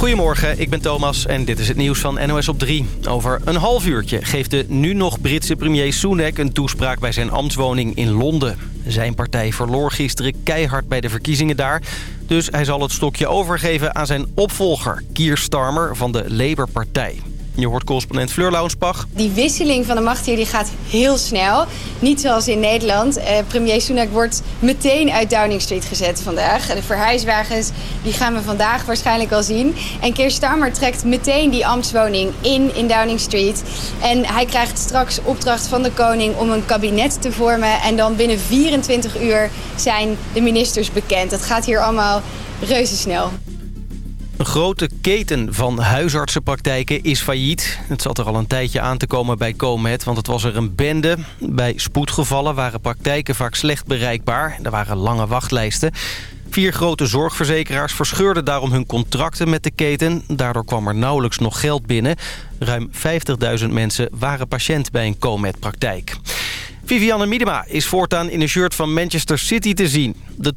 Goedemorgen, ik ben Thomas en dit is het nieuws van NOS op 3. Over een half uurtje geeft de nu nog Britse premier Sunak een toespraak bij zijn ambtswoning in Londen. Zijn partij verloor gisteren keihard bij de verkiezingen daar. Dus hij zal het stokje overgeven aan zijn opvolger, Keir Starmer van de Labour-partij. Je hoort correspondent Fleur Launsbach. Die wisseling van de macht hier die gaat heel snel. Niet zoals in Nederland. Eh, premier Sunak wordt meteen uit Downing Street gezet vandaag. De verhuiswagens die gaan we vandaag waarschijnlijk al zien. En Keir Starmer trekt meteen die ambtswoning in in Downing Street. En hij krijgt straks opdracht van de koning om een kabinet te vormen. En dan binnen 24 uur zijn de ministers bekend. Dat gaat hier allemaal reuze snel. Een grote keten van huisartsenpraktijken is failliet. Het zat er al een tijdje aan te komen bij Comet, want het was er een bende. Bij spoedgevallen waren praktijken vaak slecht bereikbaar. Er waren lange wachtlijsten. Vier grote zorgverzekeraars verscheurden daarom hun contracten met de keten. Daardoor kwam er nauwelijks nog geld binnen. Ruim 50.000 mensen waren patiënt bij een Comet-praktijk. Vivianne Miedema is voortaan in een shirt van Manchester City te zien. De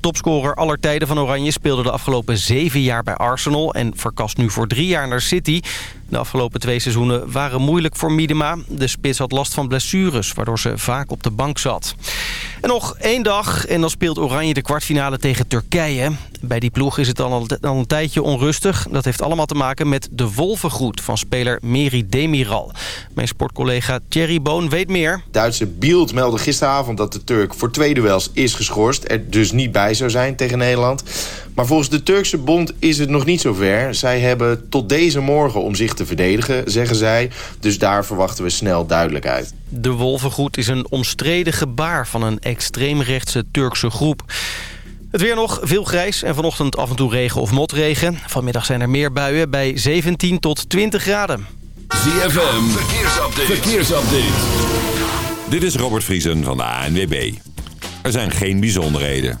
topscorer aller tijden van Oranje speelde de afgelopen zeven jaar bij Arsenal... en verkast nu voor drie jaar naar City. De afgelopen twee seizoenen waren moeilijk voor Miedema. De spits had last van blessures, waardoor ze vaak op de bank zat. En nog één dag en dan speelt Oranje de kwartfinale tegen Turkije. Bij die ploeg is het al, al een tijdje onrustig. Dat heeft allemaal te maken met de wolvengroet van speler Meri Demiral. Mijn sportcollega Thierry Boon weet meer. Duitse Bild meldde gisteravond dat de Turk voor twee duels is geschorst. Er dus niet bij zou zijn tegen Nederland. Maar volgens de Turkse bond is het nog niet zover. Zij hebben tot deze morgen om zich te verdedigen, zeggen zij. Dus daar verwachten we snel duidelijkheid. De wolvengroet is een omstreden gebaar van een extreemrechtse Turkse groep. Het weer nog, veel grijs en vanochtend af en toe regen of motregen. Vanmiddag zijn er meer buien bij 17 tot 20 graden. ZFM, verkeersupdate. verkeersupdate. Dit is Robert Vriesen van de ANWB. Er zijn geen bijzonderheden.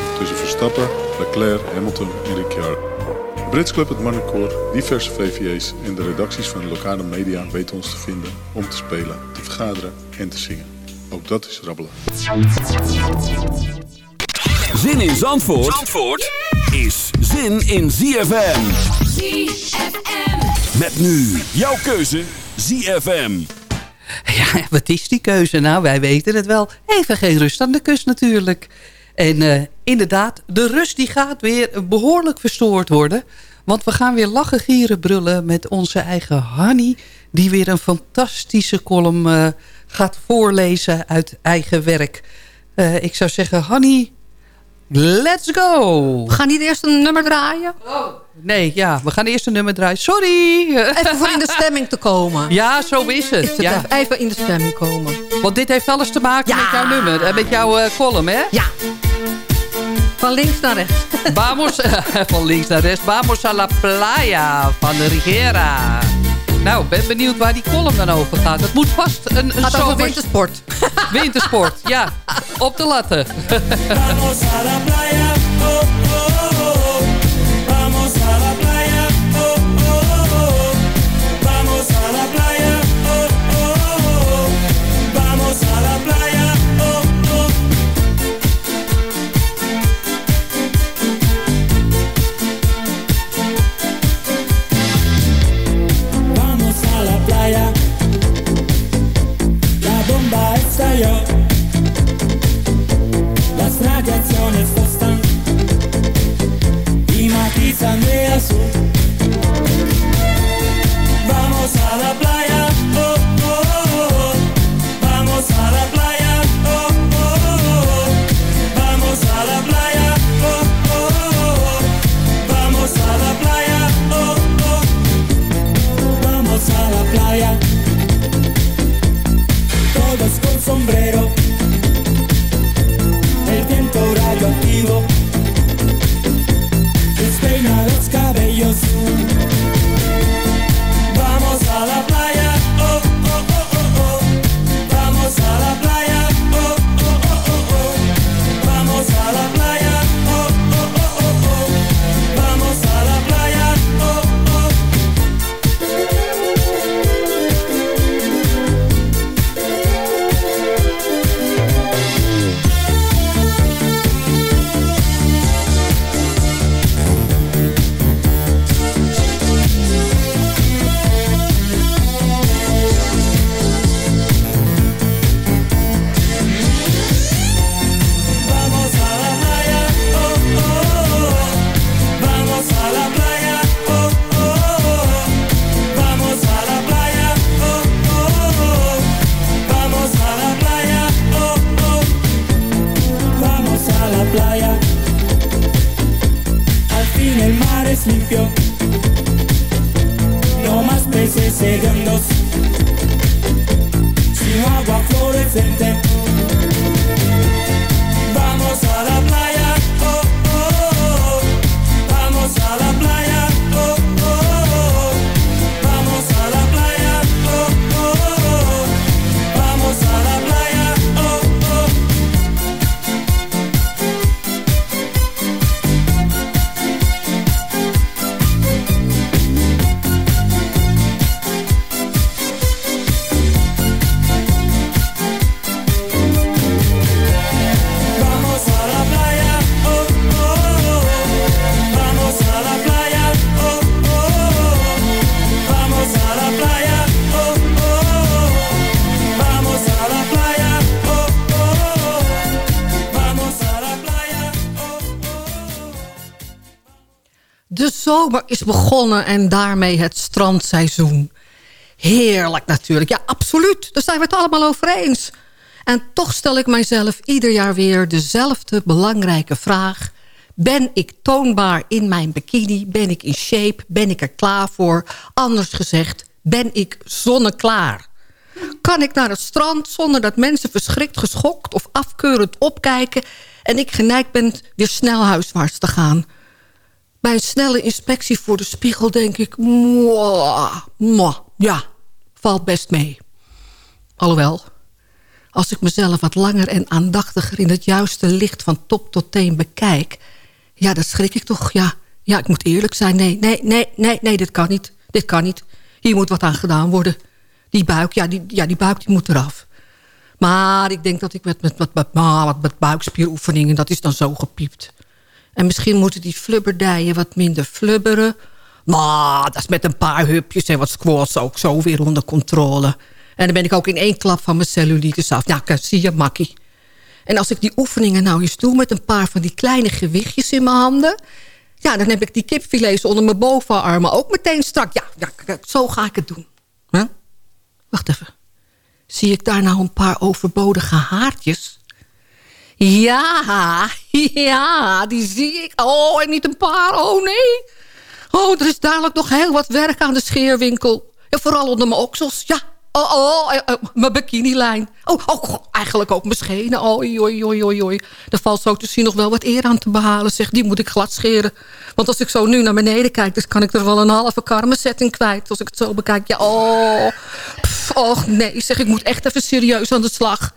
tussen Verstappen, Leclerc, Hamilton en Ricciardo. Brits Club, het Marnecoor, diverse VVA's en de redacties van de lokale media weten ons te vinden om te spelen, te vergaderen en te zingen. Ook dat is rabbelen. Zin in Zandvoort, Zandvoort is zin in ZFM. ZFM. Met nu jouw keuze ZFM. Ja, wat is die keuze? Nou, wij weten het wel. Even geen rust aan de kust natuurlijk. En uh, inderdaad, de rust die gaat weer behoorlijk verstoord worden. Want we gaan weer lachen, gieren, brullen met onze eigen Hanny... die weer een fantastische column uh, gaat voorlezen uit eigen werk. Uh, ik zou zeggen, Hanny, let's go! We gaan niet eerst een nummer draaien? Oh. Nee, ja, we gaan eerst een nummer draaien. Sorry! Even voor in de stemming te komen. Ja, zo is het. Ja. Even in de stemming komen. Want dit heeft alles te maken ja. met jouw nummer. Met jouw column, hè? Ja. Van links naar rechts. Vamos, van links naar rechts. Vamos a la playa van de Rigera. Nou, ben benieuwd waar die column dan over gaat. Het moet vast een, een gaat zomers... over wintersport. wintersport, ja. Op de latten. Vamos a la playa, Is begonnen en daarmee het strandseizoen. Heerlijk natuurlijk. Ja, absoluut. Daar zijn we het allemaal over eens. En toch stel ik mijzelf ieder jaar weer dezelfde belangrijke vraag. Ben ik toonbaar in mijn bikini? Ben ik in shape? Ben ik er klaar voor? Anders gezegd, ben ik zonneklaar? Kan ik naar het strand zonder dat mensen verschrikt, geschokt of afkeurend opkijken... en ik geneigd ben weer snel huiswaarts te gaan? Bij een snelle inspectie voor de spiegel denk ik... Ja, valt best mee. Alhoewel, als ik mezelf wat langer en aandachtiger... in het juiste licht van top tot teen bekijk... ja, dan schrik ik toch, ja. Ja, ik moet eerlijk zijn. Nee, nee, nee, nee, nee, dit kan niet. Dit kan niet. Hier moet wat aan gedaan worden. Die buik, ja, die, ja, die buik die moet eraf. Maar ik denk dat ik met, met, met, met, met buikspieroefeningen... dat is dan zo gepiept. En misschien moeten die flubberdijen wat minder flubberen. Maar dat is met een paar hupjes en wat squats ook zo weer onder controle. En dan ben ik ook in één klap van mijn cellulitis af. Nou, zie je, makkie. En als ik die oefeningen nou eens doe met een paar van die kleine gewichtjes in mijn handen... ja, dan heb ik die kipfilets onder mijn bovenarmen ook meteen strak. Ja, ja zo ga ik het doen. Huh? Wacht even. Zie ik daar nou een paar overbodige haartjes? Ja, ja, die zie ik. Oh, en niet een paar, oh nee. Oh, er is dadelijk nog heel wat werk aan de scheerwinkel. Ja, vooral onder mijn oksels, ja. Oh, oh, eh, eh, mijn bikinilijn. Oh, oh, eigenlijk ook mijn schenen. Oh, oei, oei, oei, oei, oei. Er valt zo te zien nog wel wat eer aan te behalen. Zeg, die moet ik glad scheren. Want als ik zo nu naar beneden kijk... dan kan ik er wel een halve karmensetting kwijt. Als ik het zo bekijk. Ja, oh. Oh, nee, zeg, ik moet echt even serieus aan de slag.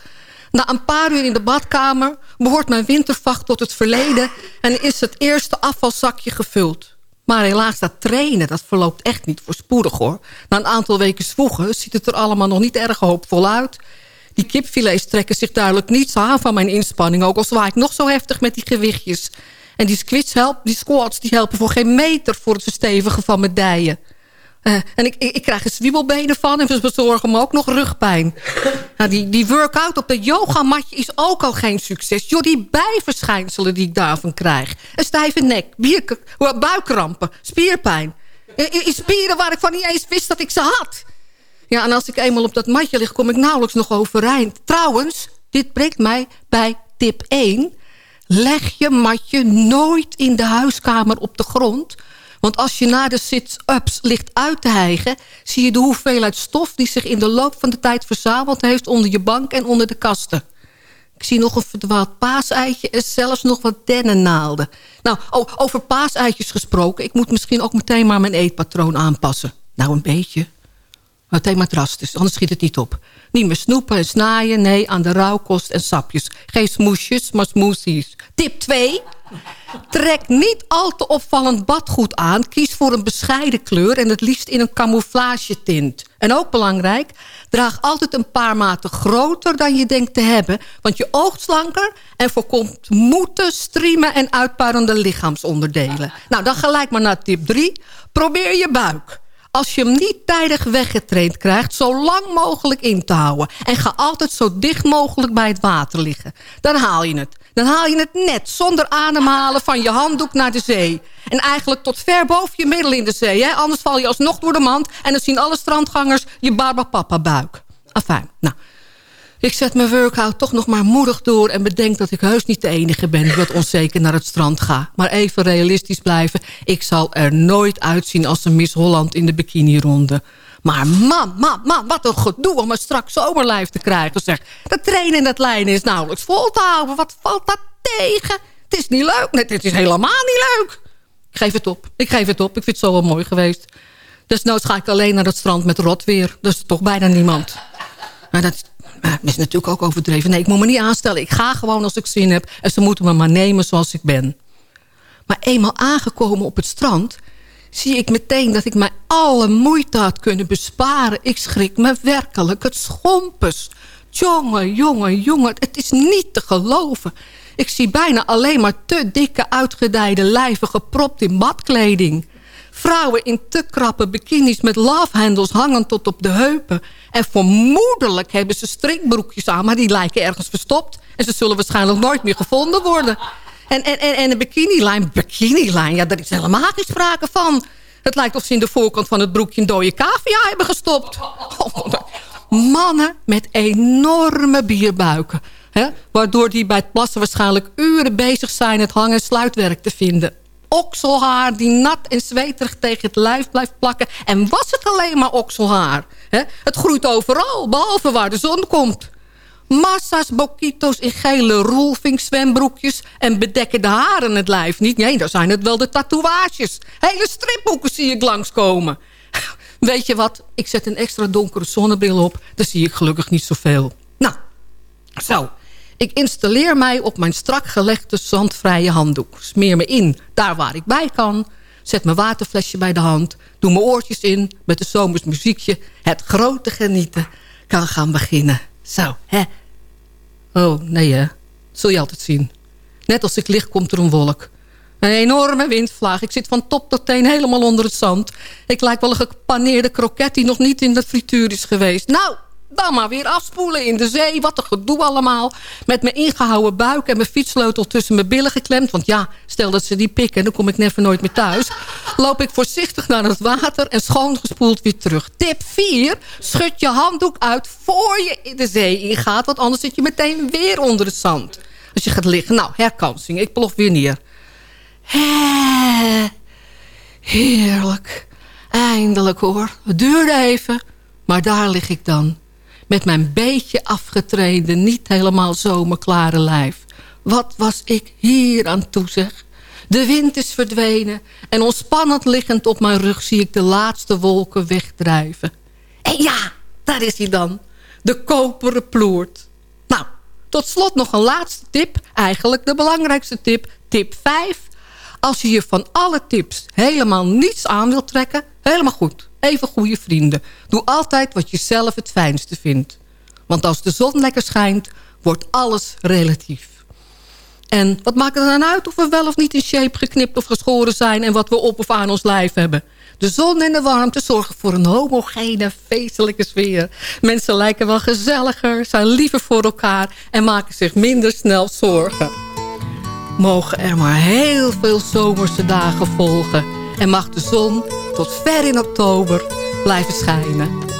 Na een paar uur in de badkamer behoort mijn wintervacht tot het verleden... en is het eerste afvalzakje gevuld. Maar helaas, dat trainen, dat verloopt echt niet voorspoedig, hoor. Na een aantal weken zwoegen ziet het er allemaal nog niet erg hoopvol uit. Die kipfilets trekken zich duidelijk niets aan van mijn inspanning... ook al zwaai ik nog zo heftig met die gewichtjes. En die, squats help, die squats die helpen voor geen meter voor het verstevigen van mijn dijen. Eh, en ik, ik, ik krijg er zwiebelbenen van en ze bezorgen me ook nog rugpijn. Nou, die, die workout op dat yogamatje is ook al geen succes. Joh, die bijverschijnselen die ik daarvan krijg. Een stijve nek, bierk- buikkrampen, spierpijn. In spieren waar ik van niet eens wist dat ik ze had. Ja, en als ik eenmaal op dat matje lig, kom ik nauwelijks nog overeind. Trouwens, dit brengt mij bij tip 1. Leg je matje nooit in de huiskamer op de grond... Want als je na de sit-ups ligt uit te hijgen... zie je de hoeveelheid stof die zich in de loop van de tijd verzameld heeft... onder je bank en onder de kasten. Ik zie nog een verdwaald paaseitje en zelfs nog wat dennennaalden. Nou, over paaseitjes gesproken... ik moet misschien ook meteen maar mijn eetpatroon aanpassen. Nou, een beetje. Meteen maar drastisch, anders schiet het niet op. Niet meer snoepen en snaaien, nee, aan de rauwkost en sapjes. Geen smoesjes, maar smoothies. Tip 2. Trek niet al te opvallend badgoed aan. Kies voor een bescheiden kleur en het liefst in een camouflage tint. En ook belangrijk, draag altijd een paar maten groter dan je denkt te hebben. Want je oogt slanker en voorkomt moeten, striemen en uitpuilende lichaamsonderdelen. Nou, dan gelijk maar naar tip 3. Probeer je buik als je hem niet tijdig weggetraind krijgt... zo lang mogelijk in te houden. En ga altijd zo dicht mogelijk bij het water liggen. Dan haal je het. Dan haal je het net zonder ademhalen van je handdoek naar de zee. En eigenlijk tot ver boven je middel in de zee. Hè? Anders val je alsnog door de mand... en dan zien alle strandgangers je barbapapa buik. Afijn, nou... Ik zet mijn workout toch nog maar moedig door... en bedenk dat ik heus niet de enige ben die wat onzeker naar het strand ga. Maar even realistisch blijven. Ik zal er nooit uitzien als een Miss Holland in de bikinironde. Maar man, man, man, wat een gedoe om een strak zomerlijf te krijgen. Zeg. Dat trainen en dat lijnen is nauwelijks vol te houden. Wat valt dat tegen? Het is niet leuk. Nee, het is helemaal niet leuk. Ik geef het op. Ik geef het op. Ik vind het zo wel mooi geweest. Desnoods ga ik alleen naar het strand met rot weer. Dus toch bijna niemand. Maar dat, dat is natuurlijk ook overdreven. Nee, ik moet me niet aanstellen. Ik ga gewoon als ik zin heb. En ze moeten me maar nemen zoals ik ben. Maar eenmaal aangekomen op het strand... zie ik meteen dat ik mij alle moeite had kunnen besparen. Ik schrik me werkelijk het schompes. Jongen, jongen, jongen. Het is niet te geloven. Ik zie bijna alleen maar te dikke, uitgedijde lijven gepropt in badkleding. Vrouwen in te krappe bikinis met lovehandles hangen tot op de heupen. En vermoedelijk hebben ze strikbroekjes aan, maar die lijken ergens verstopt. En ze zullen waarschijnlijk nooit meer gevonden worden. En, en, en, en een bikinilijn, bikinilijn, ja, daar is helemaal geen sprake van. Het lijkt of ze in de voorkant van het broekje een dode cavia hebben gestopt. Oh, mannen met enorme bierbuiken. Hè, waardoor die bij het plassen waarschijnlijk uren bezig zijn... het hang- en sluitwerk te vinden. Okselhaar die nat en zweterig tegen het lijf blijft plakken. En was het alleen maar okselhaar? Hè? Het groeit overal, behalve waar de zon komt. Massa's boquitos in gele roelvink zwembroekjes... en bedekken de haren het lijf niet. Nee, dan zijn het wel de tatoeages. Hele stripboeken zie ik langskomen. Weet je wat? Ik zet een extra donkere zonnebril op. Dan zie ik gelukkig niet zoveel. Nou, zo. Ik installeer mij op mijn strak gelegde zandvrije handdoek. Smeer me in, daar waar ik bij kan. Zet mijn waterflesje bij de hand. Doe mijn oortjes in met een zomers muziekje. Het grote genieten kan gaan beginnen. Zo, hè? Oh, nee hè. Zul je altijd zien. Net als ik licht komt er een wolk. Een enorme windvlaag. Ik zit van top tot teen helemaal onder het zand. Ik lijk wel een gepaneerde kroket die nog niet in de frituur is geweest. Nou, dan maar weer afspoelen in de zee. Wat een gedoe allemaal. Met mijn ingehouden buik en mijn fietssleutel tussen mijn billen geklemd. Want ja, stel dat ze die pikken, dan kom ik never nooit meer thuis. Loop ik voorzichtig naar het water en schoongespoeld weer terug. Tip 4. Schud je handdoek uit voor je in de zee ingaat. Want anders zit je meteen weer onder het zand. Als je gaat liggen. Nou, herkansing. Ik plof weer neer. Heerlijk. Eindelijk hoor. Het duurde even. Maar daar lig ik dan met mijn beetje afgetrainde, niet helemaal zomerklare lijf. Wat was ik hier aan toe, zeg. De wind is verdwenen en ontspannend liggend op mijn rug... zie ik de laatste wolken wegdrijven. En ja, daar is hij dan. De koperen ploert. Nou, tot slot nog een laatste tip. Eigenlijk de belangrijkste tip. Tip 5. Als je je van alle tips helemaal niets aan wilt trekken... helemaal goed even goede vrienden. Doe altijd wat je zelf het fijnste vindt. Want als de zon lekker schijnt, wordt alles relatief. En wat maakt het dan uit of we wel of niet in shape geknipt of geschoren zijn... en wat we op of aan ons lijf hebben? De zon en de warmte zorgen voor een homogene, feestelijke sfeer. Mensen lijken wel gezelliger, zijn liever voor elkaar... en maken zich minder snel zorgen. Mogen er maar heel veel zomerse dagen volgen... en mag de zon tot ver in oktober blijven schijnen.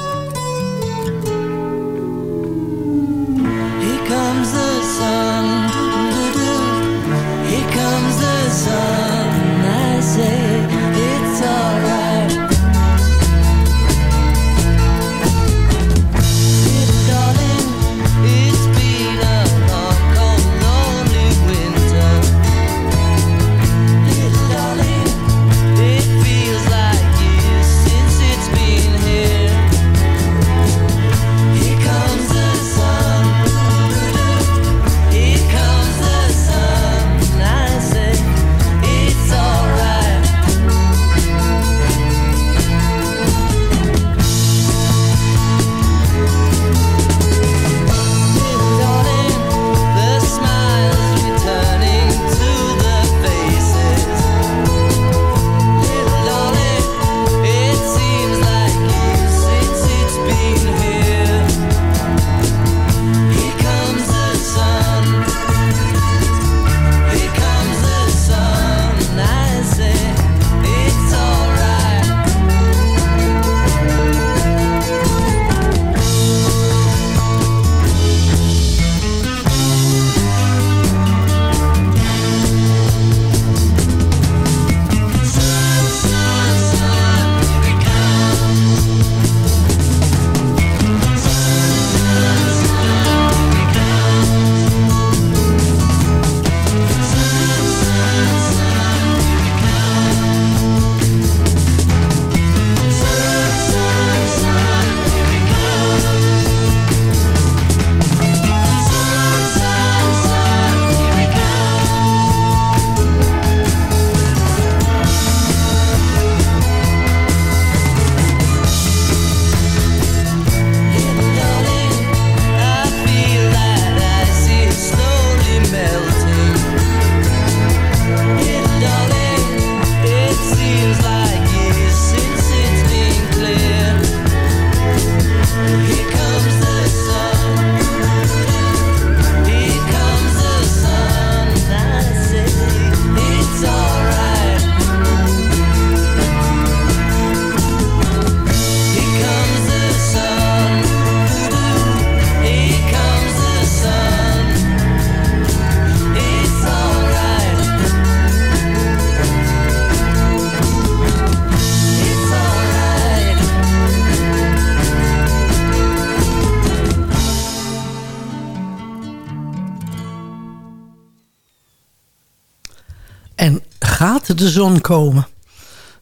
De zon komen.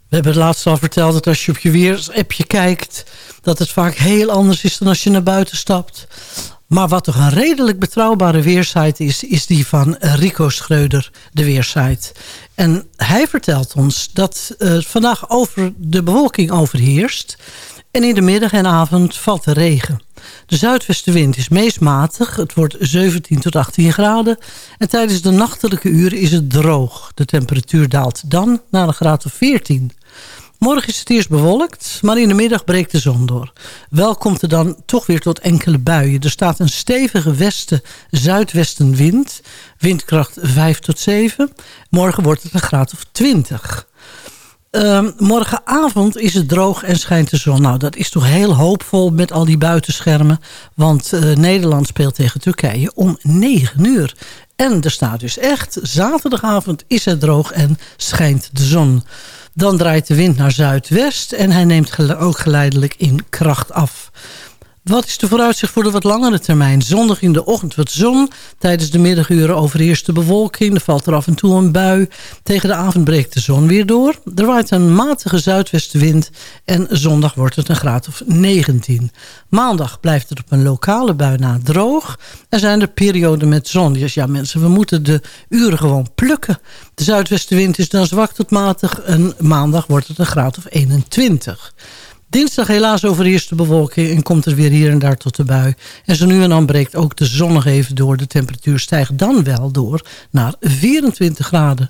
We hebben het laatst al verteld dat als je op je weerappje kijkt... dat het vaak heel anders is dan als je naar buiten stapt. Maar wat toch een redelijk betrouwbare weersite is... is die van Rico Schreuder, de weersite. En hij vertelt ons dat vandaag over de bewolking overheerst... en in de middag en avond valt de regen. De zuidwestenwind is meest matig. Het wordt 17 tot 18 graden. En tijdens de nachtelijke uren is het droog. De temperatuur daalt dan naar een graad of 14. Morgen is het eerst bewolkt, maar in de middag breekt de zon door. Wel komt er dan toch weer tot enkele buien. Er staat een stevige westen-zuidwestenwind. Windkracht 5 tot 7. Morgen wordt het een graad of 20. Uh, morgenavond is het droog en schijnt de zon. Nou, dat is toch heel hoopvol met al die buitenschermen. Want uh, Nederland speelt tegen Turkije om 9 uur. En er staat dus echt, zaterdagavond is het droog en schijnt de zon. Dan draait de wind naar zuidwest en hij neemt ook geleidelijk in kracht af. Wat is de vooruitzicht voor de wat langere termijn? Zondag in de ochtend wat zon. Tijdens de middaguren overheerst de bewolking. Er valt er af en toe een bui. Tegen de avond breekt de zon weer door. Er waait een matige zuidwestenwind. En zondag wordt het een graad of 19. Maandag blijft het op een lokale bui na droog. Er zijn er perioden met zon. Dus ja mensen, we moeten de uren gewoon plukken. De zuidwestenwind is dan zwak tot matig. En maandag wordt het een graad of 21. Dinsdag helaas overheerst de bewolking en komt er weer hier en daar tot de bui. En zo nu en dan breekt ook de zon nog even door. De temperatuur stijgt dan wel door naar 24 graden.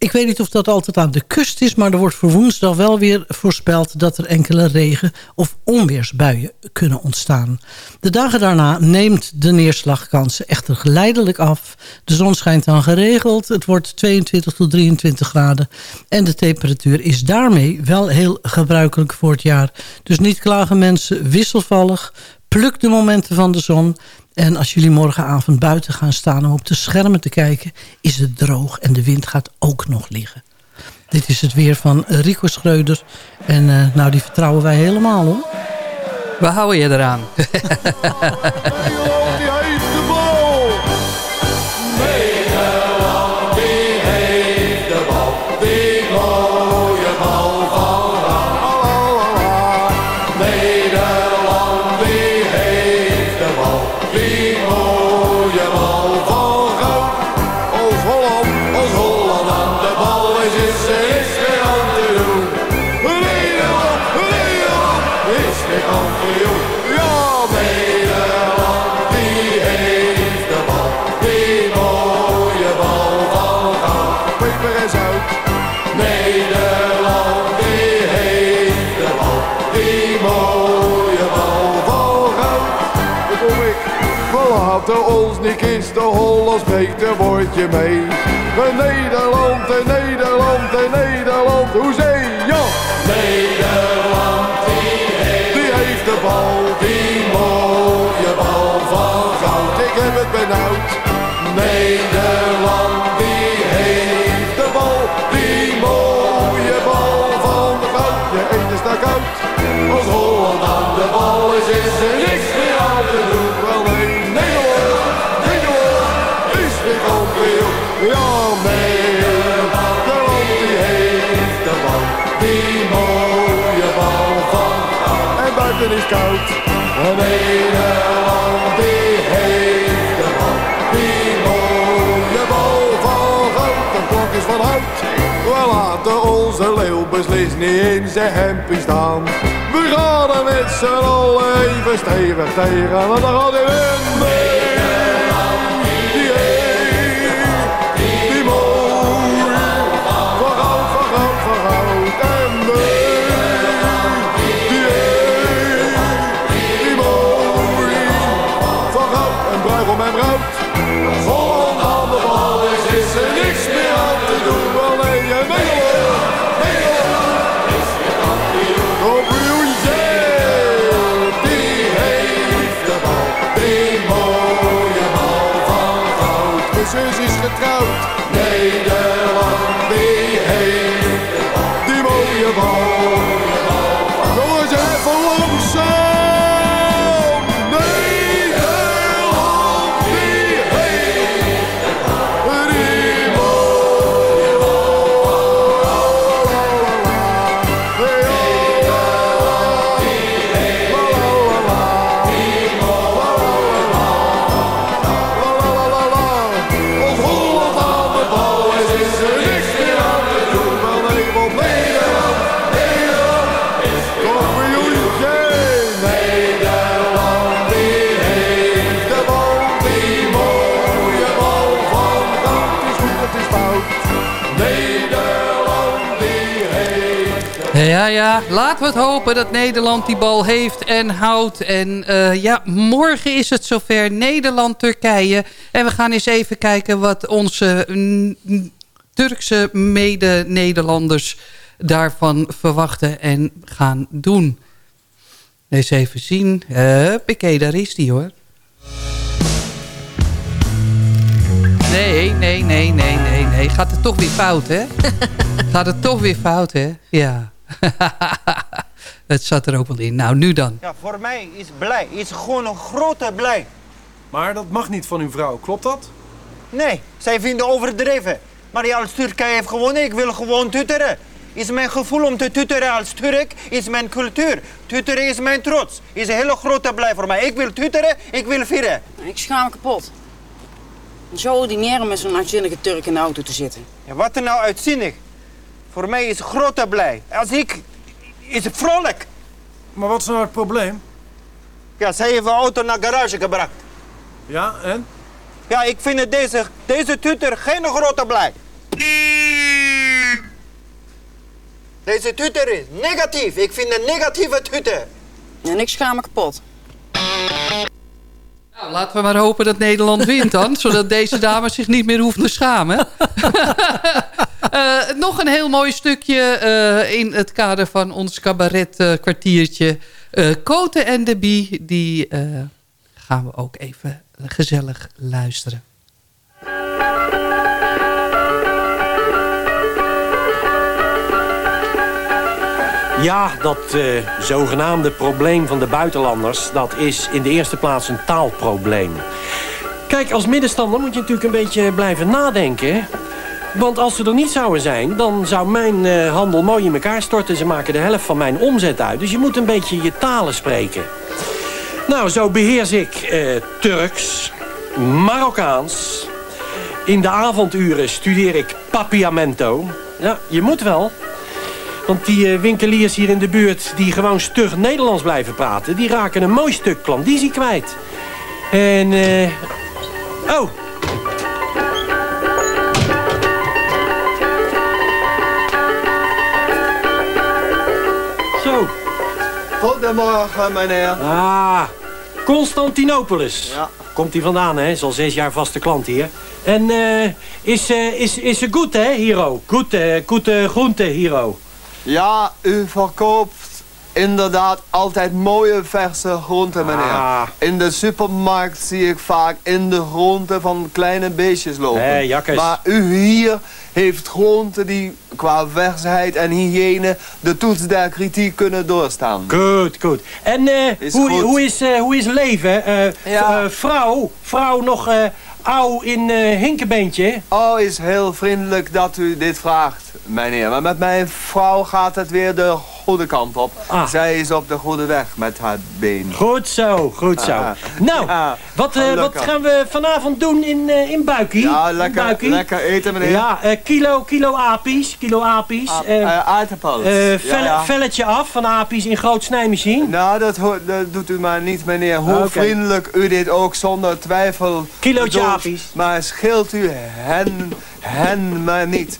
Ik weet niet of dat altijd aan de kust is... maar er wordt voor woensdag wel weer voorspeld... dat er enkele regen- of onweersbuien kunnen ontstaan. De dagen daarna neemt de neerslagkans echter geleidelijk af. De zon schijnt dan geregeld. Het wordt 22 tot 23 graden. En de temperatuur is daarmee wel heel gebruikelijk voor het jaar. Dus niet klagen mensen, wisselvallig... Pluk de momenten van de zon en als jullie morgenavond buiten gaan staan om op de schermen te kijken... is het droog en de wind gaat ook nog liggen. Dit is het weer van Rico Schreuder. En uh, nou, die vertrouwen wij helemaal hoor. We houden je eraan. ons niet kisten Hollands beter word je mee. Nederland, en Nederland, en Nederland, hoezee, ja! Nederland, die heeft, die heeft de bal, die mooie bal van goud. Ik heb het benauwd. Nederland, die heeft de bal, die mooie bal van goud. Je ene is daar koud. Als Holland aan de bal is, is er niks En buiten is koud. Nederland, die heeft de bal, die mooie bal van goud. De klok is van hout. We laten onze leeuw beslist niet in zijn hempie staan. We gaan er met z'n allen even stevig tegen, want dan gaat hij winnen. En en ja, laten we het hopen dat Nederland die bal heeft en houdt. En eh, ja, morgen is het zover Nederland-Turkije. En we gaan eens even kijken wat onze Turkse mede-Nederlanders daarvan verwachten en gaan doen. Eens even zien. Huppakee, daar is die hoor. Nee, nee, nee, nee, nee, nee. Gaat het toch weer fout, hè? Gaat het toch weer fout, hè? Ja. het zat er ook wel in. Nou, nu dan. Ja, voor mij is blij. Is gewoon een grote blij. Maar dat mag niet van uw vrouw, klopt dat? Nee, zij vinden overdreven. Maar ja, als Turkije heeft gewonnen, ik wil gewoon tutteren. Is mijn gevoel om te tutteren als Turk, is mijn cultuur. Tutteren is mijn trots. Is een hele grote blij voor mij. Ik wil tutteren, ik wil vieren. Ik schaam me kapot. Zo ordinair om met zo'n uitzinnige Turk in de auto te zitten. Ja, wat er nou uitzinnig? Voor mij is grote blij. Als ik, is het vrolijk. Maar wat is nou het probleem? Ja, zij heeft een auto naar garage gebracht. Ja, en? Ja, ik vind het deze, deze tutor geen grote blij. Deze tutor is negatief. Ik vind een negatieve tutor. En ik schaam me kapot. Nou, laten we maar hopen dat Nederland wint dan. zodat deze dame zich niet meer hoeft te schamen. Eh, nog een heel mooi stukje eh, in het kader van ons cabaret eh, kwartiertje. Koten en de Bie, die gaan we ook even gezellig luisteren. Ja, dat eh, zogenaamde probleem van de buitenlanders... dat is in de eerste plaats een taalprobleem. Kijk, als middenstander moet je natuurlijk een beetje blijven nadenken. Want als ze er niet zouden zijn, dan zou mijn eh, handel mooi in elkaar storten. Ze maken de helft van mijn omzet uit. Dus je moet een beetje je talen spreken. Nou, zo beheers ik eh, Turks, Marokkaans. In de avonduren studeer ik Papiamento. Ja, je moet wel. Want die eh, winkeliers hier in de buurt die gewoon stug Nederlands blijven praten... die raken een mooi stuk klandizie kwijt. En, eh... oh, Goedemorgen, meneer. Ah, Constantinopolis. Ja. Komt hij vandaan, hè? Is al zes jaar vaste klant hier. En eh, is, eh, is, is ze goed, hè, Hero? Goed, eh, goed groente, Hero. Ja, u verkoopt inderdaad altijd mooie verse groenten, meneer. Ah. In de supermarkt zie ik vaak in de groenten van kleine beestjes lopen. Jakkes. Maar u hier heeft groenten die qua versheid en hygiëne de toets der kritiek kunnen doorstaan. Goed, goed. En eh, Is hoe, goed. hoe, is, eh, hoe is leven? Eh, Ja. eh, vrouw, vrouw nog ouw in eh Hinkenbeentje? Oh, is heel vriendelijk dat u dit vraagt, meneer. Maar met mijn vrouw gaat het weer de goede kant op. Ah. Zij is op de goede weg met haar been. Goed zo, goed zo. Ah. Nou, Ja, wat, eh, wat gaan we vanavond doen in, eh in Buikie? Ja, lekker, Buikie? lekker eten, meneer. Ja, kilo, kilo apies, kilo apies. Ah, aardappels. Ja, ja. Velletje af van apies in groot snijmachine. Nou, dat, dat doet u maar niet, meneer. Hoe Oké. vriendelijk u dit ook zonder twijfel Kilootje Maar scheelt u hen, hen maar niet.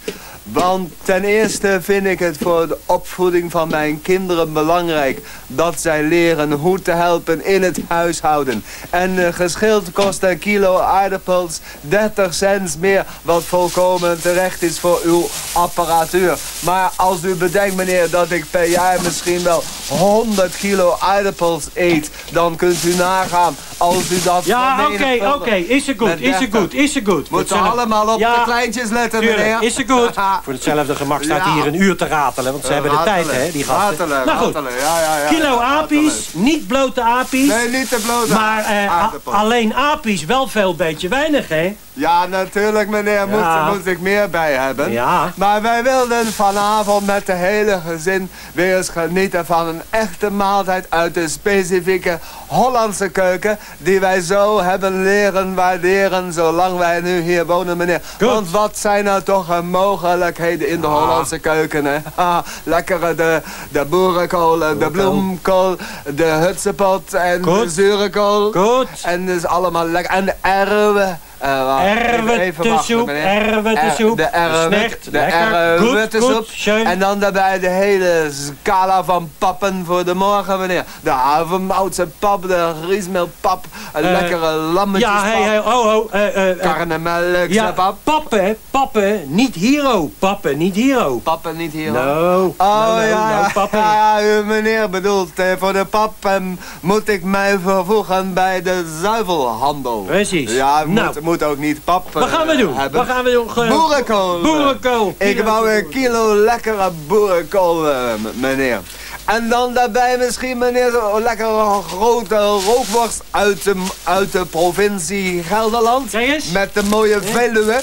Want ten eerste vind ik het voor de opvoeding van mijn kinderen belangrijk... dat zij leren hoe te helpen in het huishouden. En eh, geschild kost een kilo aardappels 30 cent meer... wat volkomen terecht is voor uw apparatuur. Maar als u bedenkt, meneer, dat ik per jaar misschien wel 100 kilo aardappels eet... dan kunt u nagaan als u dat Ja, oké, oké. Is ze goed, is 30. goed, is ze goed. Moeten allemaal op Ja, de kleintjes letten, tuurlijk, meneer. Is ze goed. Voor hetzelfde gemak staat Ja. hier een uur te ratelen, want ze hebben de tijd, hè, die gasten. ratelen, nou goed, ratelen, ja, ja, ja, kilo apies, niet blote apies. Nee, niet te blote Maar eh, alleen apies, wel veel beetje weinig, hè? Ja, natuurlijk meneer, moet, Ja. moet ik meer bij hebben. Ja. Maar wij wilden vanavond met de hele gezin weer eens genieten van een echte maaltijd uit de specifieke Hollandse keuken. Die wij zo hebben leren waarderen zolang wij nu hier wonen meneer. Goed. Want wat zijn nou toch mogelijkheden in de Hollandse keuken hè. Ha, lekkere de, de boerenkool, en de bloemkool, de hutsepot en Goed. de zure kool. Goed. En dus allemaal lekker. En de erwen. Eh, wacht, even- even wachten, Erwtensoep, meneer. erwtensoep. Er- De erwet, de. En dan daarbij de hele scala van pappen voor de morgen, meneer. De havermoutse pap, de griesmeelpap, een Eh, lekkere lammetjespap. Ja, hey, hey, oh, oh. eh, eh, eh, Karnemelkse ja, pap. pappen, pappen, niet hero. Pappen, niet hero. Pappen niet hier. No. Oh no, no, ja, no, pappen. ja, u meneer bedoelt, eh, voor de pap ehm, moet ik mij vervoegen bij de zuivelhandel. Precies. Ja, moet, Nou. Moet ook niet pap Wat gaan we eh, doen? hebben. Wat gaan we doen? Boerenkool. Boerenkool. Ik wou een kilo lekkere boerenkool, eh, meneer. En dan daarbij misschien, meneer, zo'n lekkere grote rookworst uit de, uit de provincie Gelderland. Met de mooie Veluwe.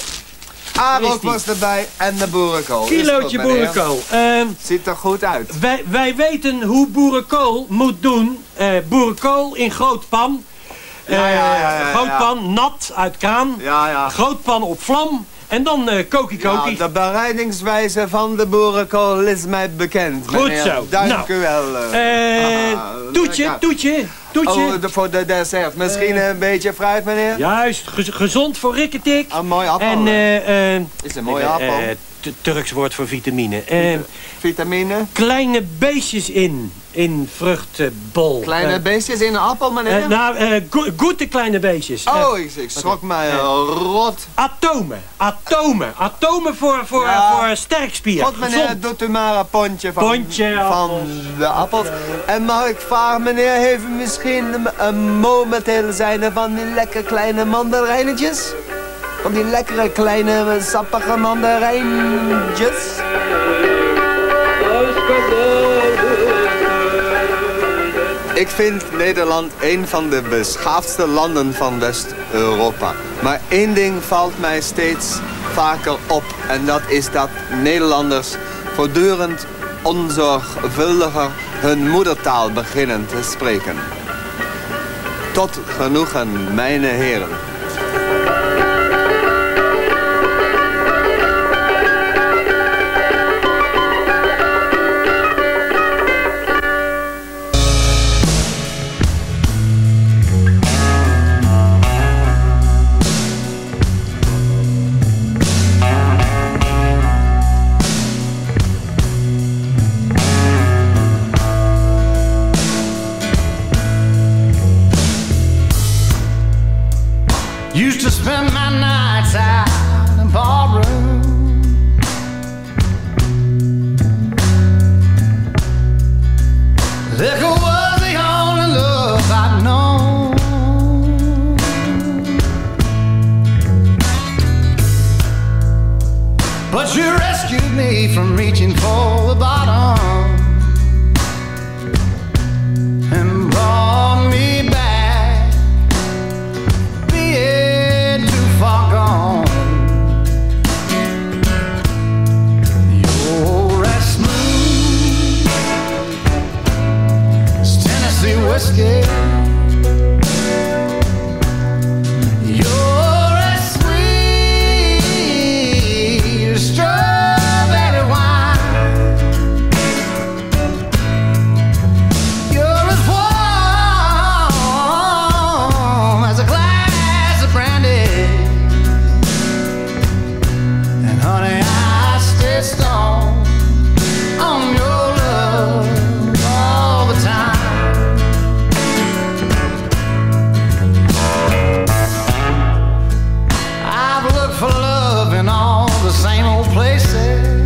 Rookworst erbij en de boerenkool. Kilootje boerenkool. Ehm, Ziet er goed uit. wij, wij weten hoe boerenkool moet doen. Eh, boerenkool in groot pan. Ja, ja, ja, ja, ja. groot pan, nat, uit kraan. Ja, ja. Groot pan op vlam. En dan eh kokie kokie. Ja, de bereidingswijze van de boerenkool is mij bekend. Goed meneer. zo. Dank Nou, u wel. Ah, toetje, toetje, toetje. Oh, de- voor de dessert. Misschien een beetje fruit, meneer? Juist, gez- gezond voor rikketik. Een mooi appel. En, is een mooie appel. Turks woord voor vitamine. Vitamine? kleine beestjes in, in vruchtbol. Kleine Eh, beestjes in een appel, meneer? eh, nou, eh, go- goede kleine beestjes. oh, ik, ik schrok mij rot. Atomen, atomen, atomen voor, voor, Ja. voor sterkspier. God, meneer, Gezond. doet u maar een pondje van, de appels. En mag ik vragen, meneer, heeft u misschien een, een momenteel zijn van die lekker kleine mandarijnetjes? Van die lekkere kleine sappige mandarijntjes? Ik vind Nederland een van de beschaafdste landen van West-Europa. Maar één ding valt mij steeds vaker op. En dat is dat Nederlanders voortdurend onzorgvuldiger hun moedertaal beginnen te spreken. Tot genoegen, mijn heren. same old places.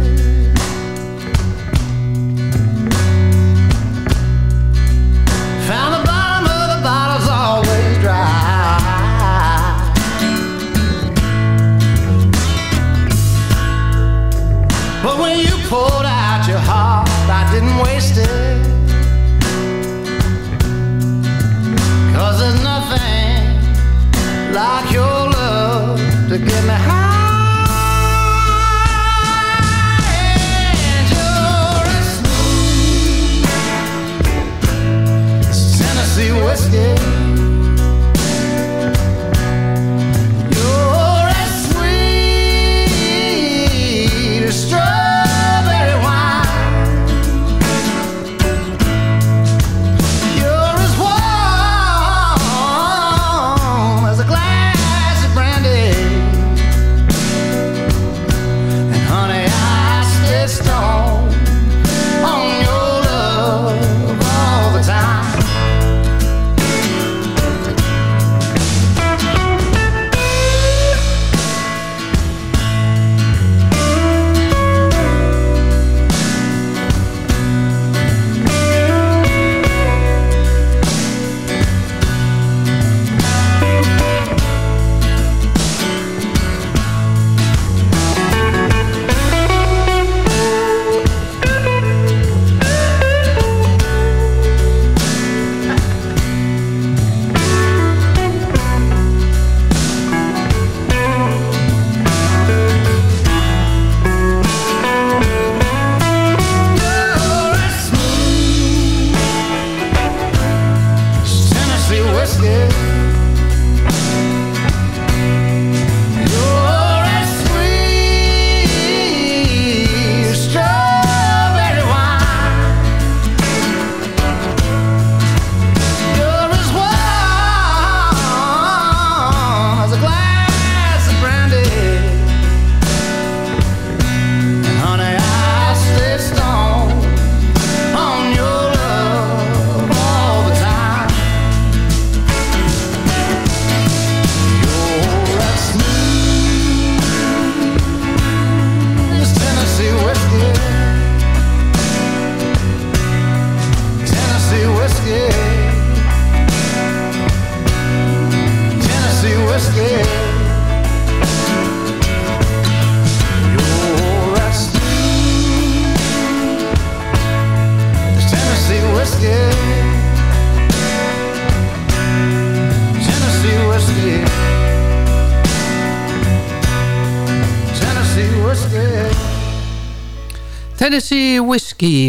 yeah.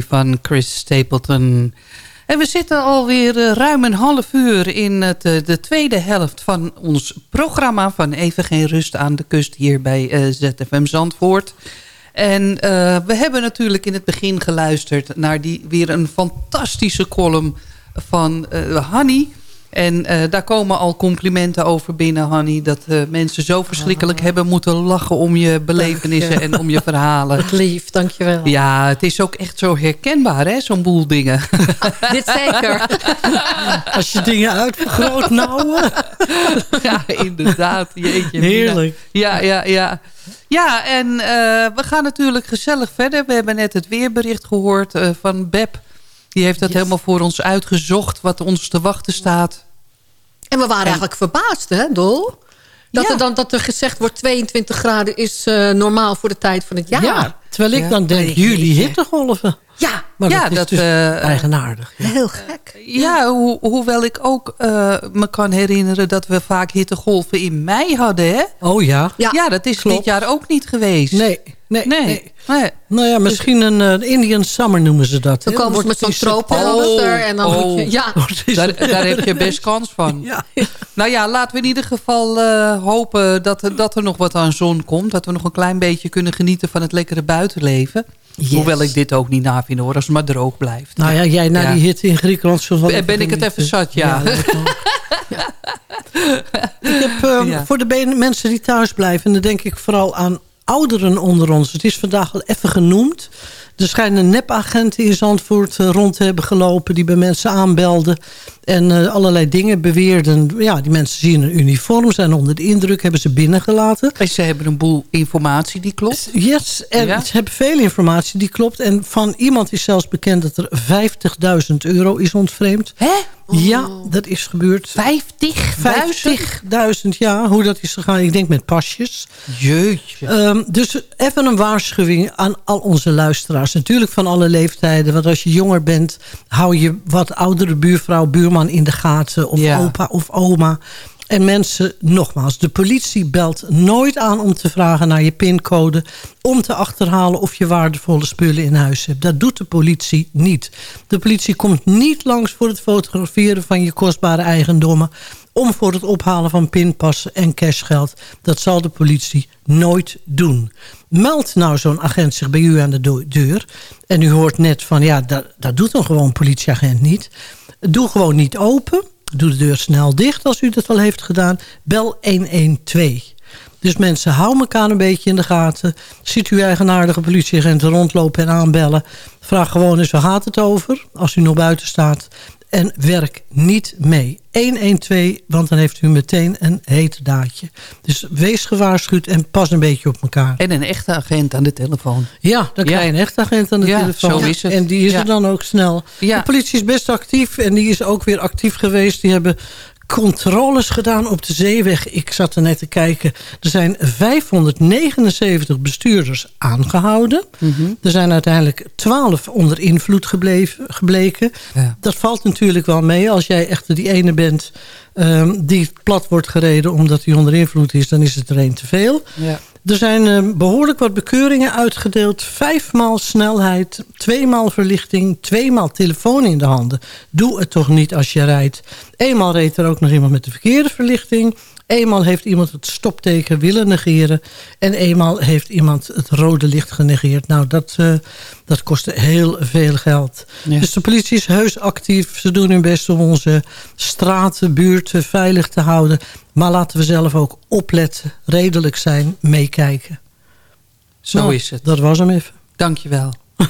Van Chris Stapleton. En we zitten alweer eh, ruim een half uur in het, eh, de tweede helft van ons programma... van Even Geen Rust aan de Kust hier bij eh, ZFM Zandvoort. En we hebben natuurlijk in het begin geluisterd... naar die weer een fantastische column van eh Hanny... En eh, daar komen al complimenten over binnen, Hanny. Dat eh, mensen zo verschrikkelijk hebben moeten lachen om je belevenissen Dank je. en om je verhalen. Wat lief, dankjewel. Ja, het is ook echt zo herkenbaar, hè, zo'n boel dingen. Dit zeker. Als je dingen uitvergroot, nou... ja, inderdaad. Jeetje, Mina. Heerlijk. Ja, ja, ja. Ja, en eh, we gaan natuurlijk gezellig verder. We hebben net het weerbericht gehoord eh, van Beb. Die heeft dat helemaal voor ons uitgezocht, wat ons te wachten staat. En we waren eigenlijk verbaasd, hè, Dol? Dat, er dan, dat er gezegd wordt 22 graden is eh, normaal voor de tijd van het jaar. Ja, terwijl ik Ja. dan denk, jullie hittegolven. Ja, Maar Ja, dat is dat, dus eh, eigenaardig. Ja. heel gek. Ja, ho- hoewel ik ook eh, me kan herinneren dat we vaak hittegolven in mei hadden, hè? Oh ja. Ja, dat is Klopt. dit jaar ook niet geweest. Nee, nee, Nee. nee. nee. Nou ja, misschien een eh, Indian Summer noemen ze dat. Dan komen ze met zo'n september- tropenmonster en dan moet je... Ja, Daar, daar heb je best kans van. Ja. Nou ja, laten we in ieder geval eh, hopen dat, er- dat er nog wat aan zon komt. Dat we nog een klein beetje kunnen genieten van het lekkere buitenleven. Yes. Hoewel ik dit ook niet na vind hoor, als maar droog blijft. Nou ja, jij na Ja. die hitte in Griekenland... wel Ben- ben ik het even zat, ja. ook. Ik heb eh, Ja. voor de mensen die thuis blijven... en dan denk ik vooral aan ouderen onder ons. Het is vandaag al even genoemd. Er schijnen nepagenten in Zandvoort eh, rond te hebben gelopen... die bij mensen aanbelden en eh, allerlei dingen beweerden. Ja, die mensen zien een uniform, zijn onder de indruk... hebben ze binnengelaten. En ze hebben een boel informatie die klopt. Yes, en Ja? ze hebben veel informatie die klopt. En van iemand is zelfs bekend dat er 50.000 euro is ontvreemd. Hè? Ja, dat is gebeurd. 50.000? 50.000, ja. Hoe dat is gegaan, ik denk met pasjes. Jeetje. Ehm, dus even een waarschuwing aan al onze luisteraars. Natuurlijk van alle leeftijden. Want als je jonger bent, hou je wat oudere buurvrouw, buurman in de gaten. Of Ja. opa of oma. En mensen, nogmaals, de politie belt nooit aan om te vragen naar je pincode. Om te achterhalen of je waardevolle spullen in huis hebt. Dat doet de politie niet. De politie komt niet langs voor het fotograferen van je kostbare eigendommen. Om voor het ophalen van pinpassen en cashgeld. Dat zal de politie nooit doen. Meld nou zo'n agent zich bij u aan de deur. En u hoort net van, ja, dat, dat doet een gewoon politieagent niet. Doe gewoon niet open. Doe de deur snel dicht als u dat al heeft gedaan. Bel 112. Dus mensen, hou elkaar een beetje in de gaten. Ziet u eigenaardige politieagenten rondlopen en aanbellen. Vraag gewoon eens, waar gaat het over? Als u nog buiten staat. En werk niet mee. 112, want dan heeft u meteen een heet daadje. Dus wees gewaarschuwd en pas een beetje op elkaar. En een echte agent aan de telefoon. Ja, dan Ja. krijg je een echt agent aan de Ja, telefoon. zo is het. En die is Ja. er dan ook snel. Ja. De politie is best actief en die is ook weer actief geweest. Die hebben controles gedaan op de zeeweg. Ik zat er net te kijken. Er zijn 579 bestuurders aangehouden. Mhm. Er zijn uiteindelijk 12 onder invloed gebleven, gebleken. Ja. Dat valt natuurlijk wel mee. Als jij echt die ene bent ehm, die plat wordt gereden omdat hij onder invloed is... dan is het er één te veel. Ja. Er zijn eh, behoorlijk wat bekeuringen uitgedeeld. Vijfmaal snelheid, tweemaal verlichting, tweemaal telefoon in de handen. Doe het toch niet als je rijdt. Eenmaal reed er ook nog iemand met de verkeerde verlichting. Eenmaal heeft iemand het stopteken willen negeren. En eenmaal heeft iemand het rode licht genegeerd. Nou, dat, eh, dat kostte heel veel geld. Ja. Dus de politie is heus actief. Ze doen hun best om onze straten, buurten veilig te houden. Maar laten we zelf ook opletten, redelijk zijn, meekijken. Zo Nou, is het. Dat was hem even. Dankjewel.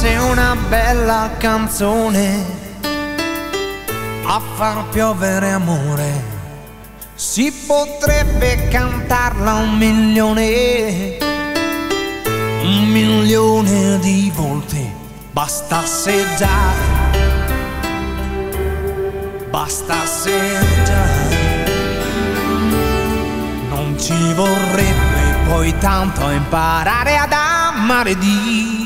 bastasse una bella canzone a far piovere amore, si potrebbe cantarla un milione. un milione di volte bastasse già, bastasse già. Non ci vorrebbe poi tanto imparare ad amare di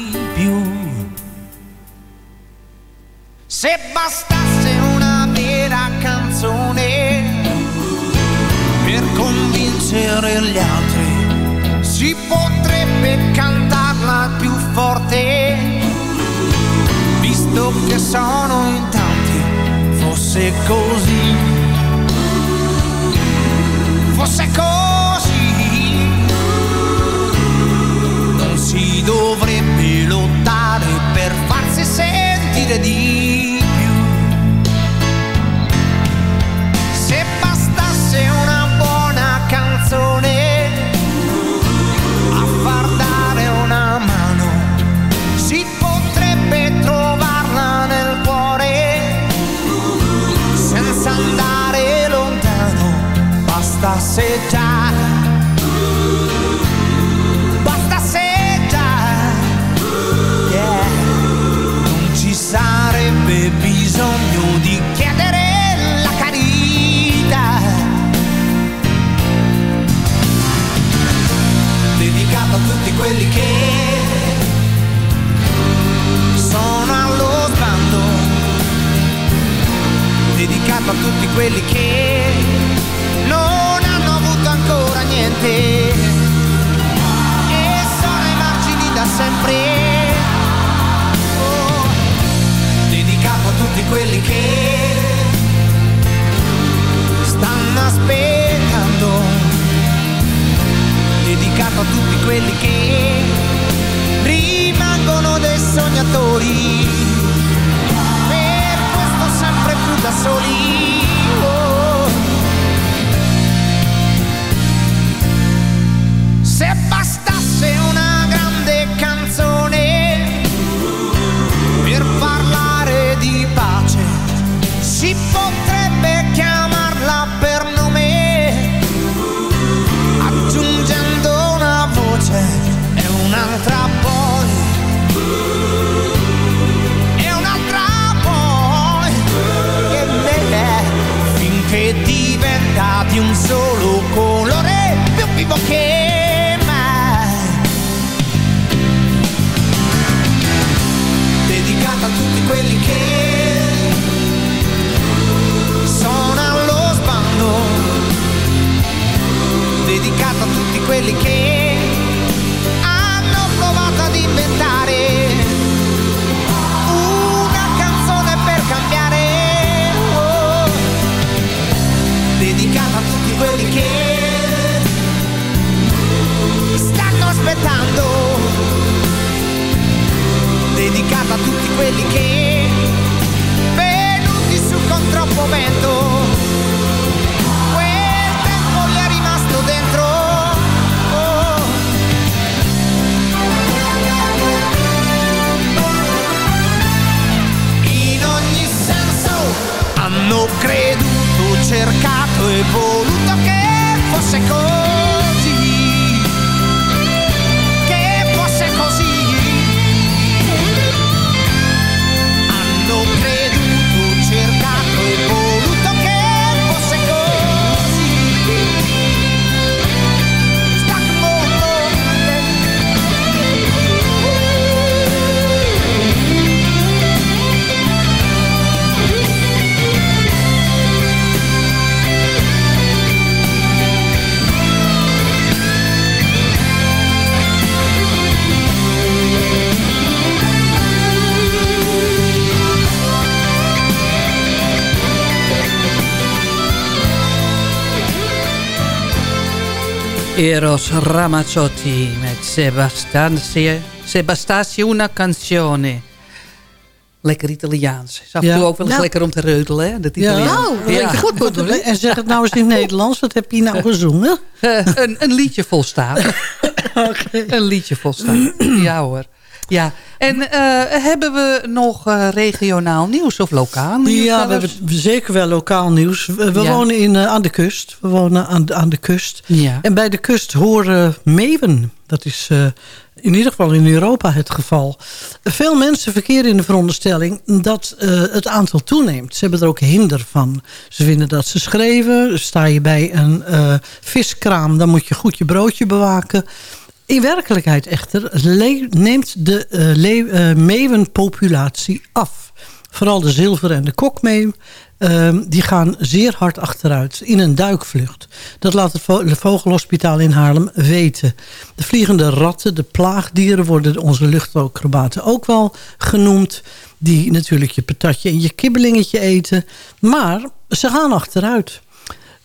Se bastasse una vera canzone per convincere gli altri, si potrebbe cantarla più forte, visto che sono in tanti, fosse così, fosse così, non si dovrebbe lottare per farsi sentire di Bastasse già, bastasse già, yeah. non ci sarebbe bisogno di chiedere la carità. Dedicato a tutti quelli che sono allo sbando. Dedicato a tutti quelli che Eros Ramazzotti met Sebastazio una canzone. Lekker Italiaans. Is af en Ja. toe ook wel eens lekker om te reutelen, hè? Dat Ja. Nou, dat weet je goed. En zeg het nou eens in het Nederlands. Wat heb je nou gezongen? Eh, een, een liedje volstaan. Een liedje volstaan. Ja hoor. Ja, en eh, hebben we nog eh, regionaal nieuws of lokaal nieuws? Ja, we hebben zeker wel lokaal nieuws. We, we Ja. wonen in, eh, aan de kust. We wonen aan, de- aan de kust. Ja. En bij de kust horen meeuwen. Dat is in ieder geval in Europa het geval. Veel mensen verkeren in de veronderstelling dat het aantal toeneemt. Ze hebben er ook hinder van. Ze vinden dat ze schreven. Sta je bij een viskraam, dan moet je goed je broodje bewaken. In werkelijkheid echter neemt de eh, meeuwenpopulatie af. Vooral de zilver en de kokmeeuw. ehm, die gaan zeer hard achteruit in een duikvlucht. Dat laat het Vogelhospitaal in Haarlem weten. De vliegende ratten, de plaagdieren worden onze luchtacrobaten ook wel genoemd. Die natuurlijk je patatje en je kibbelingetje eten. Maar ze gaan achteruit.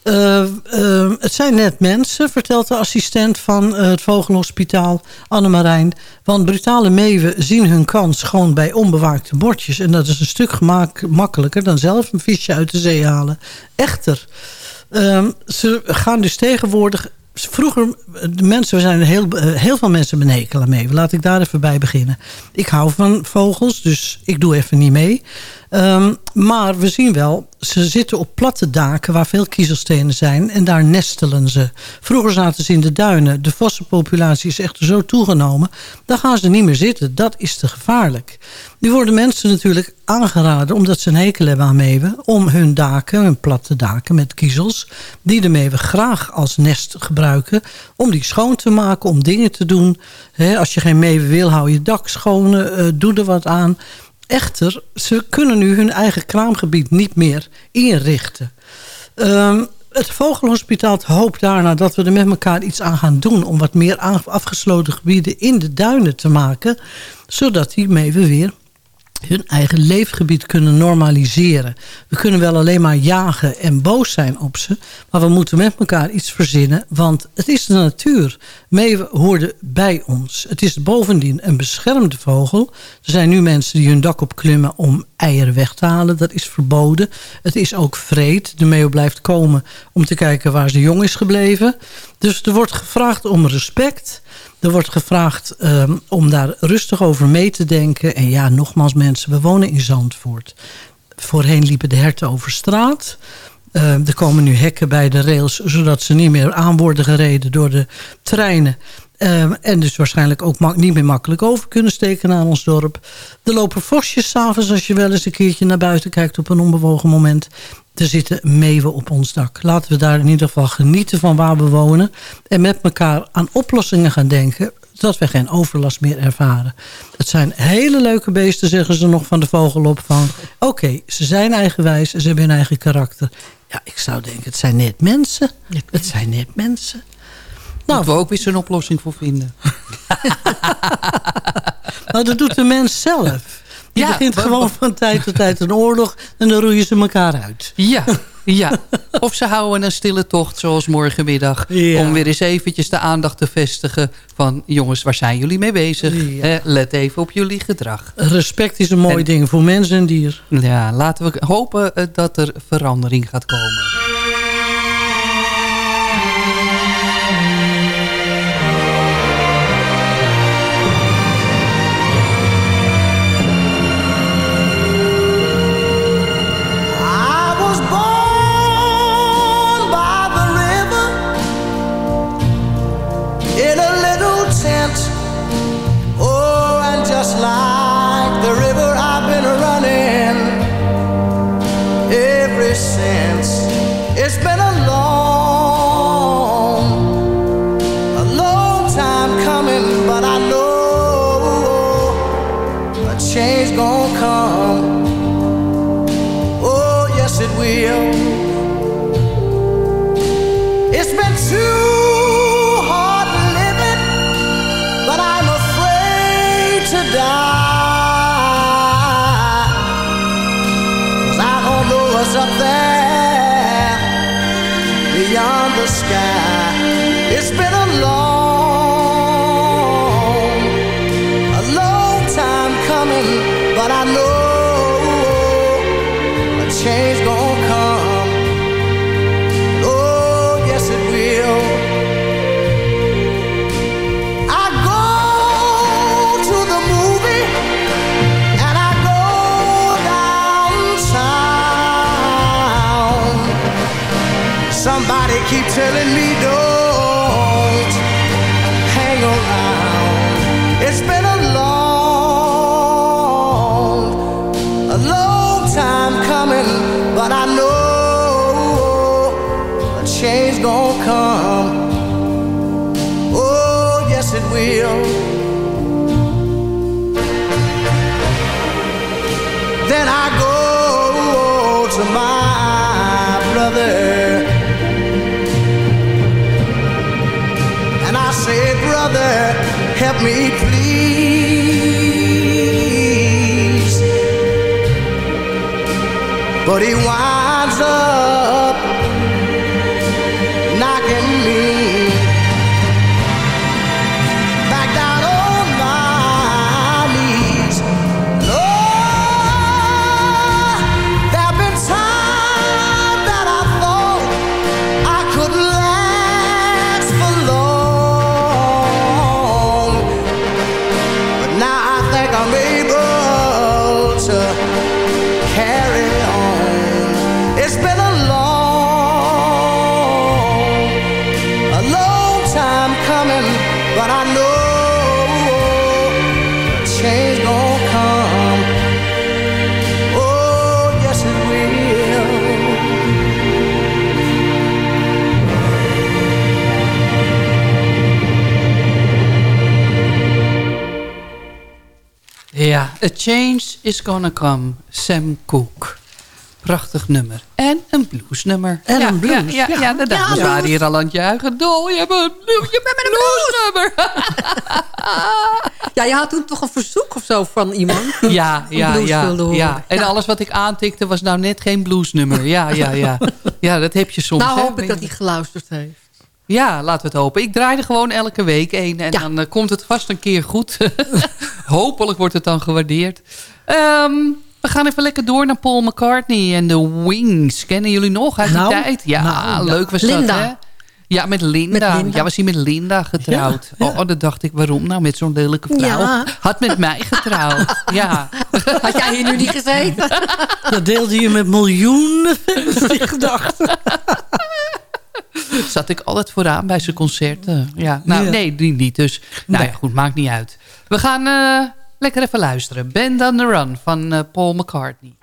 Eh, eh, het zijn net mensen, vertelt de assistent van eh, het Vogelhospitaal, Annemarijn. Want brutale meeuwen zien hun kans gewoon bij onbewaakte bordjes. En dat is een stuk gemak- makkelijker dan zelf een visje uit de zee halen. Echter, ehm, ze gaan dus tegenwoordig... Vroeger, de mensen, we zijn heel, heel veel mensen benekelen meeuwen. Laat ik daar even bij beginnen. Ik hou van vogels, dus ik doe even niet mee. Ehm, maar we zien wel, ze zitten op platte daken waar veel kiezelstenen zijn. En daar nestelen ze. Vroeger zaten ze in de duinen. De vossenpopulatie is echter zo toegenomen. Daar gaan ze niet meer zitten. Dat is te gevaarlijk. Nu worden mensen natuurlijk aangeraden, omdat ze een hekel hebben aan meeuwen... om hun daken, hun platte daken met kiezels... die de meeuwen graag als nest gebruiken... om die schoon te maken, om dingen te doen. Als je geen meeuwen wil, hou je dak schoon, eh, doe er wat aan... Echter, ze kunnen nu hun eigen kraamgebied niet meer inrichten. Ehm, het Vogelhospitaal hoopt daarna dat we er met elkaar iets aan gaan doen... om wat meer afgesloten gebieden in de duinen te maken... zodat die meeuwen weer hun eigen leefgebied kunnen normaliseren. We kunnen wel alleen maar jagen en boos zijn op ze... maar we moeten met elkaar iets verzinnen, want het is de natuur. Meeuwen hoorden bij ons. Het is bovendien een beschermde vogel. Er zijn nu mensen die hun dak opklimmen om eieren weg te halen. Dat is verboden. Het is ook vreed. De meeuw blijft komen om te kijken waar ze jong is gebleven. Dus er wordt gevraagd om respect... Er wordt gevraagd ehm, om daar rustig over mee te denken. En ja, nogmaals mensen, we wonen in Zandvoort. Voorheen liepen de herten over straat. Ehm, er komen nu hekken bij de rails... zodat ze niet meer aan worden gereden door de treinen. Ehm, en dus waarschijnlijk ook niet meer makkelijk over kunnen steken naar ons dorp. Er lopen vosjes s'avonds als je wel eens een keertje naar buiten kijkt... op een onbewogen moment. Er zitten meeuwen op ons dak. Laten we daar in ieder geval genieten van waar we wonen. En met elkaar aan oplossingen gaan denken. Zodat we geen overlast meer ervaren. Het zijn hele leuke beesten, zeggen ze nog van de vogelopvang. Oké, ze zijn eigenwijs en ze hebben hun eigen karakter. Ja, ik zou denken, het zijn net mensen. Het zijn net mensen. Nou, we ook weer zo'n oplossing voor vinden. Nou, dat doet de mens zelf. Die Ja, begint gewoon van tijd tot tijd een oorlog... en dan roeien ze elkaar uit. Ja, ja. Of ze houden een stille tocht zoals morgenmiddag. Ja. Om weer eens eventjes de aandacht te vestigen van... jongens, waar zijn jullie mee bezig? Eh, let even op jullie gedrag. Respect is een mooi En- ding voor mens en dier. Ja, laten we hopen eh, dat er verandering gaat komen. Change gonna come. Oh, yes, it will. Keep telling me don't But he winds A Change is Gonna Come, Sam Cooke. Prachtig nummer. En een bluesnummer. En ja, een blues, Ja, ja, ja. ja, de dames Ja, waren hier al aan het juichen. Dol, je hebt een, blues- je bent met een bluesnummer. Ja, je had toen toch een verzoek of zo van iemand? Ja, ja, ja, ja. En alles wat ik aantikte was nou net geen bluesnummer. Ja, ja, ja. Ja, dat heb je soms. Nou hè. hoop ik dat hij geluisterd heeft. Ja, laten we het hopen. Ik draai er gewoon elke week een. En dan eh, komt het vast een keer goed. Hopelijk wordt het dan gewaardeerd. Ehm, we gaan even lekker door naar Paul McCartney en de Wings. Kennen jullie nog uit Nou, die tijd? Ja, nou, leuk was Linda. dat, hè? Ja, met Linda. Met Linda. Ja, was hij met Linda getrouwd. Ja, ja. Oh, dat dacht ik, waarom nou met zo'n lelijke vrouw? Ja. Had met mij getrouwd. ja. Had jij hier nu niet gezeten? Dat deelde je met miljoenen die gedachten. Zat ik altijd vooraan bij zijn concerten. Ja, nou, Ja. nee, die niet. Dus, nou ja, goed, maakt niet uit. We gaan eh, lekker even luisteren. Band on the Run van eh, Paul McCartney.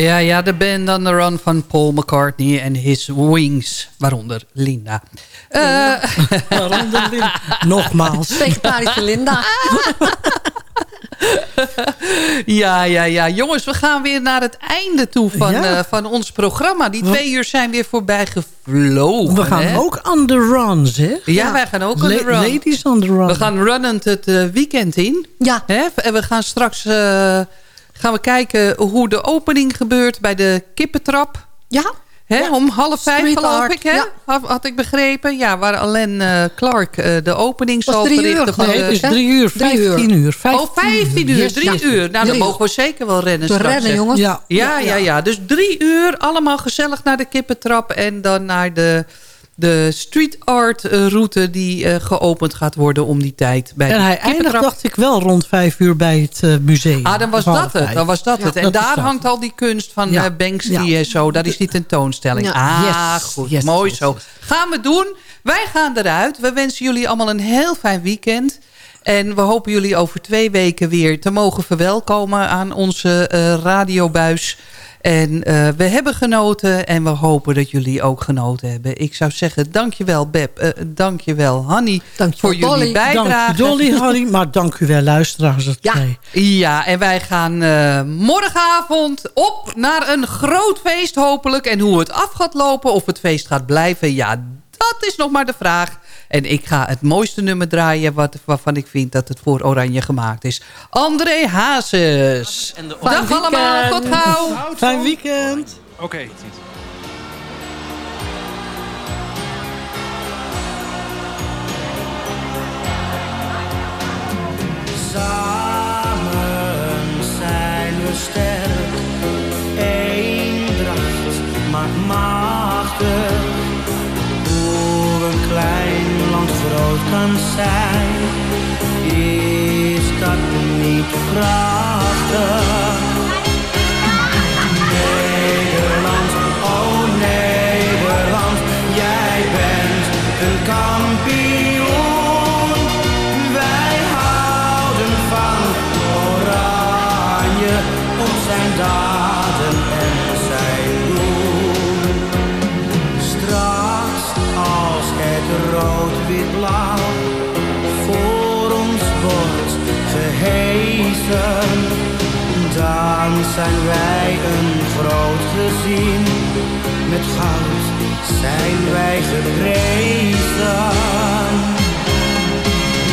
Ja, ja, de band on the run van Paul McCartney en his wings. Waaronder Linda. Eh, Waaronder Linda. Nogmaals. Vegetarische Linda. ja, ja, ja. Jongens, we gaan weer naar het einde toe van, Ja. eh, van ons programma. Die twee uur zijn weer voorbij gevlogen. We gaan hè? ook on the run, zeg. Ja, wij gaan ook on the run. Ladies on the run. We gaan runnend het eh, weekend in. Ja. Hè? En we gaan straks eh, gaan we kijken hoe de opening gebeurt bij de kippentrap. Ja. Hè? Ja. Om half vijf Street geloof art, ik, hè? ja. Had, had ik begrepen. Ja, waar Alain eh, Clark eh, de opening zal verrichten. van Nee, het is drie uur, Drie uur. vijftien uur. Oh, 15 uur, Yes, drie uur. Nou, dan mogen we zeker wel rennen Te straks. rennen, hè. jongens. Ja. Ja, ja, ja. Dus drie uur, allemaal gezellig naar de kippentrap... en dan naar de, de street art eh, route die eh, geopend gaat worden om die tijd. Bij En hij eindigt, dacht ik, wel rond vijf uur bij het eh, museum. Ah, dan was dat het. Dan was dat Ja, het. En dat daar hangt al die kunst van Ja. Banksy Ja. en zo. Dat is die tentoonstelling. Ja. Ah, Yes. goed. Yes, Mooi yes, zo. Gaan we doen. Wij gaan eruit. We wensen jullie allemaal een heel fijn weekend. En we hopen jullie over twee weken weer te mogen verwelkomen aan onze radiobuis. En eh, we hebben genoten en we hopen dat jullie ook genoten hebben. Ik zou zeggen, dankjewel Beb, eh dankjewel Hanny voor jullie Dolly. bijdrage. Dank Dolly, Harry, maar dank u wel luisteraars. Het Ja. Ja, en wij gaan eh, morgenavond op naar een groot feest hopelijk. En hoe het af gaat lopen, of het feest gaat blijven, ja, dat is nog maar de vraag. En ik ga het mooiste nummer draaien wat, waarvan ik vind dat het voor Oranje gemaakt is. André Hazes. Dag allemaal, tot gauw. Fijn weekend. Oké. Zijn, is dat niet prachtig? Nederland, oh Nederland, jij bent een kampioen. Wij houden van Oranje om zijn daden dan zijn wij een groot gezin. Met goud zijn wij geprezen.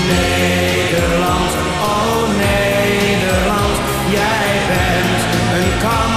Nederland, oh Nederland, jij bent een kampioen.